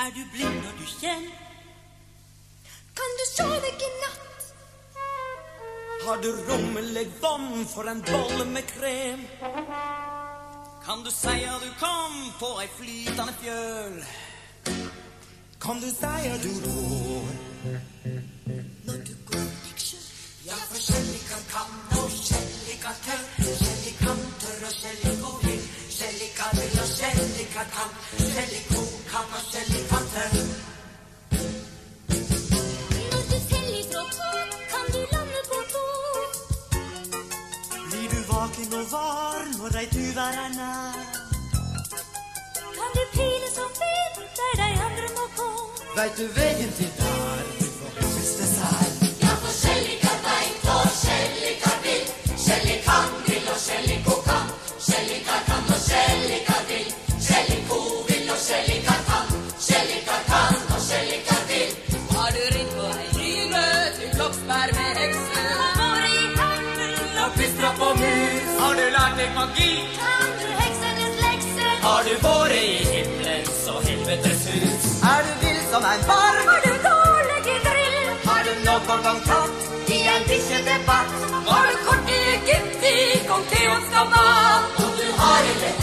Er du blind når du kjenner? Kan du sove ikke i natt? Har du rommelig vann for en bolle med krem? Kan du seia du kom på ei flytande fjøl? Kan du seia du rår? Når du går deg sjøl? Ja, for skjellikan kan og skjellikan tør. Skjellikan tør og skjellikon vil. Skjellikan vil og skjellikan kan. Skjellikon nog warm voordat u waren na. Kan die pielen zo veel, bij de andere må Wij te wegen. vägen lek magi? Kan du heksenes lekser? Har du vært i himmelens og helvetes hus? Er du vill som en barn? Har du dårlig drill? Har du noen gang tatt i en bikkjedebatt? Var du kort i Egypt i kong Keons gamal? Om du har en eller